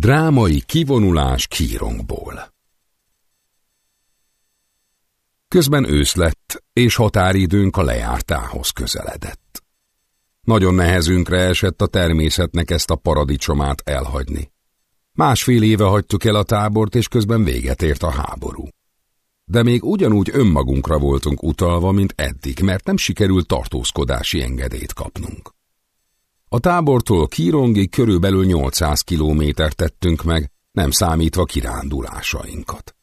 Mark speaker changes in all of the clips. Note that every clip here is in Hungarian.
Speaker 1: Drámai kivonulás kírongból Közben ősz lett, és határidőnk a lejártához közeledett. Nagyon nehezünkre esett a természetnek ezt a paradicsomát elhagyni. Másfél éve hagytuk el a tábort, és közben véget ért a háború. De még ugyanúgy önmagunkra voltunk utalva, mint eddig, mert nem sikerült tartózkodási engedélyt kapnunk. A tábortól Kirongi körülbelül 800 kilométert tettünk meg, nem számítva kirándulásainkat.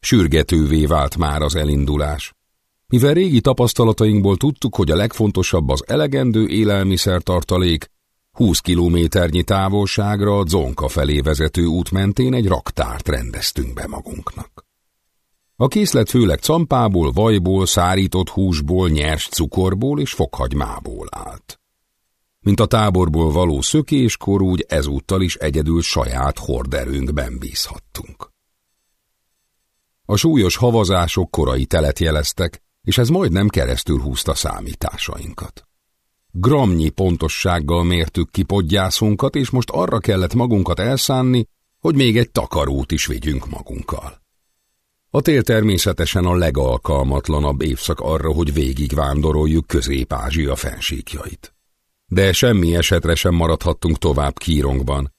Speaker 1: Sürgetővé vált már az elindulás. Mivel régi tapasztalatainkból tudtuk, hogy a legfontosabb az elegendő élelmiszertartalék, 20 kilométernyi távolságra a Zonka felé vezető út mentén egy raktárt rendeztünk be magunknak. A készlet főleg campából, vajból, szárított húsból, nyers cukorból és fokhagymából állt. Mint a táborból való szökéskor, úgy ezúttal is egyedül saját horderőnkben bízhattunk. A súlyos havazások korai telet jeleztek, és ez majdnem keresztül húzta számításainkat. Gramnyi pontossággal mértük ki podgyászunkat, és most arra kellett magunkat elszánni, hogy még egy takarót is vigyünk magunkkal. A tél természetesen a legalkalmatlanabb évszak arra, hogy végigvándoroljuk Közép-Ázsia fensíkjait. De semmi esetre sem maradhattunk tovább Kírongban.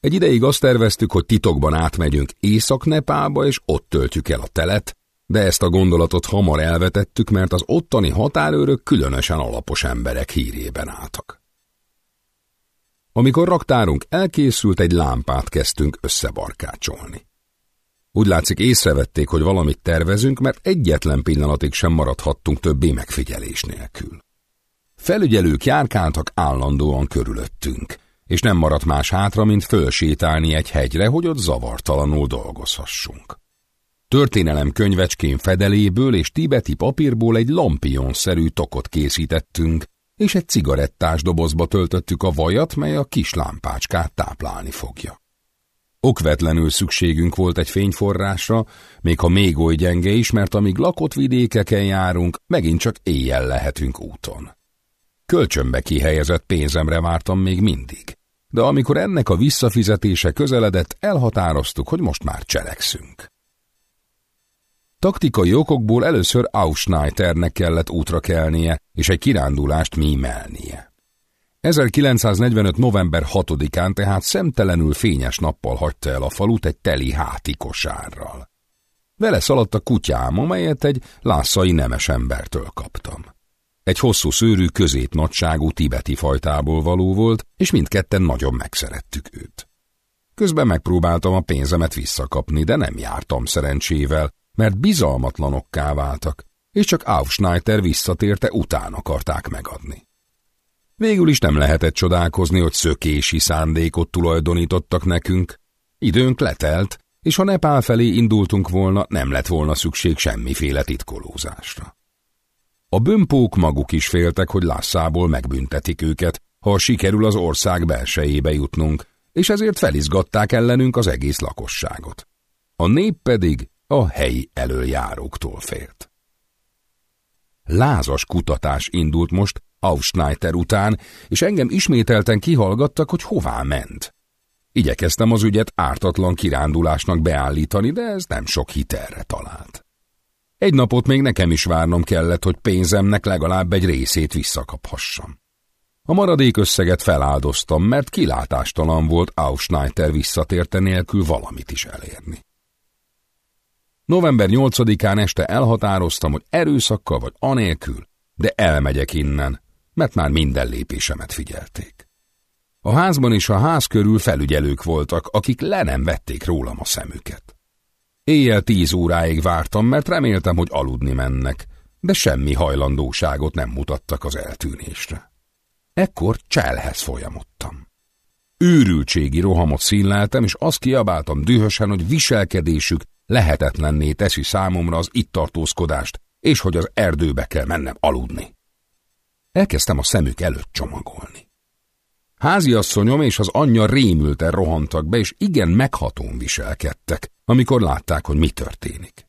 Speaker 1: Egy ideig azt terveztük, hogy titokban átmegyünk Észak-Nepálba, és ott töltjük el a telet, de ezt a gondolatot hamar elvetettük, mert az ottani határőrök különösen alapos emberek hírében álltak. Amikor raktárunk elkészült, egy lámpát kezdtünk összebarkácsolni. Úgy látszik észrevették, hogy valamit tervezünk, mert egyetlen pillanatig sem maradhattunk többé megfigyelés nélkül. Felügyelők járkáltak állandóan körülöttünk, és nem maradt más hátra, mint fölsétálni egy hegyre, hogy ott zavartalanul dolgozhassunk. Történelem könyvecskén fedeléből és tibeti papírból egy lampion-szerű tokot készítettünk, és egy cigarettás dobozba töltöttük a vajat, mely a kis lámpácskát táplálni fogja. Okvetlenül szükségünk volt egy fényforrásra, még ha még oly gyenge is, mert amíg lakott vidékeken járunk, megint csak éjjel lehetünk úton. Kölcsönbe kihelyezett pénzemre vártam még mindig, de amikor ennek a visszafizetése közeledett, elhatároztuk, hogy most már cselekszünk. Taktikai okokból először Ausschneiternek kellett útra kelnie, és egy kirándulást mímelnie. 1945. november 6-án tehát szemtelenül fényes nappal hagyta el a falut egy teli háti kosárral. Vele szaladt a kutyám, amelyet egy lászai nemes embertől kaptam. Egy hosszú szőrű, nagyságú tibeti fajtából való volt, és mindketten nagyon megszerettük őt. Közben megpróbáltam a pénzemet visszakapni, de nem jártam szerencsével, mert bizalmatlanokká váltak, és csak Aufschneider visszatérte után akarták megadni. Végül is nem lehetett csodálkozni, hogy szökési szándékot tulajdonítottak nekünk. Időnk letelt, és ha Nepál felé indultunk volna, nem lett volna szükség semmiféle titkolózásra. A bömpók maguk is féltek, hogy Lassából megbüntetik őket, ha sikerül az ország belsejébe jutnunk, és ezért felizgatták ellenünk az egész lakosságot. A nép pedig a helyi elöljáróktól félt. Lázas kutatás indult most Aufschneider után, és engem ismételten kihallgattak, hogy hová ment. Igyekeztem az ügyet ártatlan kirándulásnak beállítani, de ez nem sok hitelre talált. Egy napot még nekem is várnom kellett, hogy pénzemnek legalább egy részét visszakaphassam. A maradék összeget feláldoztam, mert kilátástalan volt Ausschneider visszatérte nélkül valamit is elérni. November 8-án este elhatároztam, hogy erőszakkal vagy anélkül, de elmegyek innen, mert már minden lépésemet figyelték. A házban és a ház körül felügyelők voltak, akik le nem vették rólam a szemüket. Éjjel tíz óráig vártam, mert reméltem, hogy aludni mennek, de semmi hajlandóságot nem mutattak az eltűnésre. Ekkor cselhez folyamodtam. Őrültségi rohamot színleltem, és azt kiabáltam dühösen, hogy viselkedésük lehetetlenné teszi számomra az itt tartózkodást, és hogy az erdőbe kell mennem aludni. Elkezdtem a szemük előtt csomagolni. Háziasszonyom és az anyja rémülten rohantak be, és igen meghatón viselkedtek, amikor látták, hogy mi történik.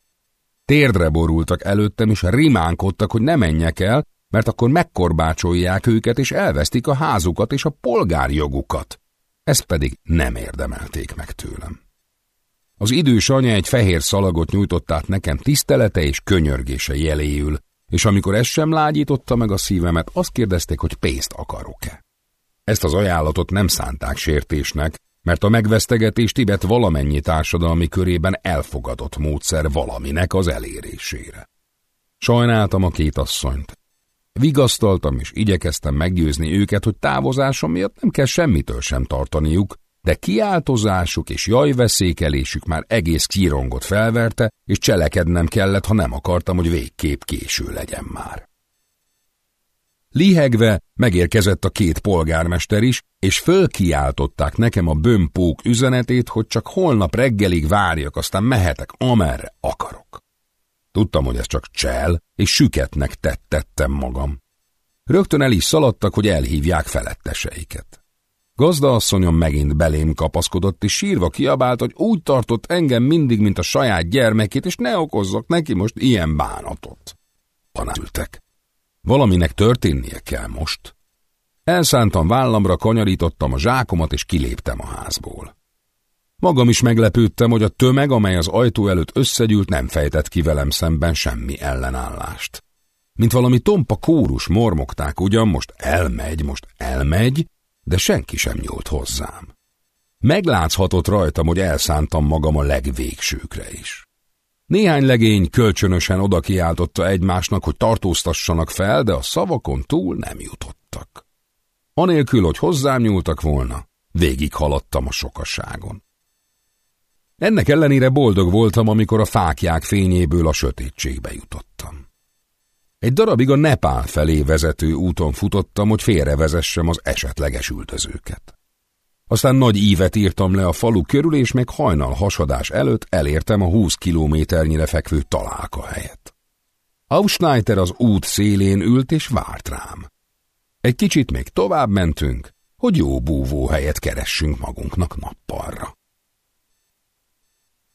Speaker 1: Térdre borultak előttem, és rimánkodtak, hogy ne menjek el, mert akkor megkorbácsolják őket, és elvesztik a házukat és a polgárjogukat. ezt pedig nem érdemelték meg tőlem. Az idős anya egy fehér szalagot nyújtott át nekem tisztelete és könyörgése jeléül, és amikor ez sem lágyította meg a szívemet, azt kérdezték, hogy pénzt akarok-e. Ezt az ajánlatot nem szánták sértésnek, mert a megvesztegetés Tibet valamennyi társadalmi körében elfogadott módszer valaminek az elérésére. Sajnáltam a két asszonyt. Vigasztaltam és igyekeztem meggyőzni őket, hogy távozásom miatt nem kell semmitől sem tartaniuk, de kiáltozásuk és jajveszékelésük már egész kírongot felverte, és cselekednem kellett, ha nem akartam, hogy végképp késő legyen már. Lihegve megérkezett a két polgármester is, és fölkiáltották nekem a bömpók üzenetét, hogy csak holnap reggelig várjak, aztán mehetek, amerre akarok. Tudtam, hogy ez csak csel, és süketnek tettettem magam. Rögtön el is szaladtak, hogy elhívják feletteseiket. Gazdaasszonyom megint belém kapaszkodott, és sírva kiabált, hogy úgy tartott engem mindig, mint a saját gyermekét, és ne okozzak neki most ilyen bánatot. Panásültek. Valaminek történnie kell most. Elszántam vállamra, kanyarítottam a zsákomat, és kiléptem a házból. Magam is meglepődtem, hogy a tömeg, amely az ajtó előtt összegyűlt, nem fejtett ki velem szemben semmi ellenállást. Mint valami tompa kórus mormogták ugyan, most elmegy, most elmegy, de senki sem nyúlt hozzám. Megláthatott rajtam, hogy elszántam magam a legvégsőkre is. Néhány legény kölcsönösen oda kiáltotta egymásnak, hogy tartóztassanak fel, de a szavakon túl nem jutottak. Anélkül, hogy hozzám nyúltak volna, végig haladtam a sokaságon. Ennek ellenére boldog voltam, amikor a fákják fényéből a sötétségbe jutottam. Egy darabig a Nepál felé vezető úton futottam, hogy félrevezessem az esetleges üldözőket. Aztán nagy ívet írtam le a falu körül, és még hajnal hasadás előtt elértem a 20 kilométernyire fekvő találka helyet. Ausschneiter az út szélén ült és várt rám. Egy kicsit még tovább mentünk, hogy jó búvó helyet keressünk magunknak nappalra.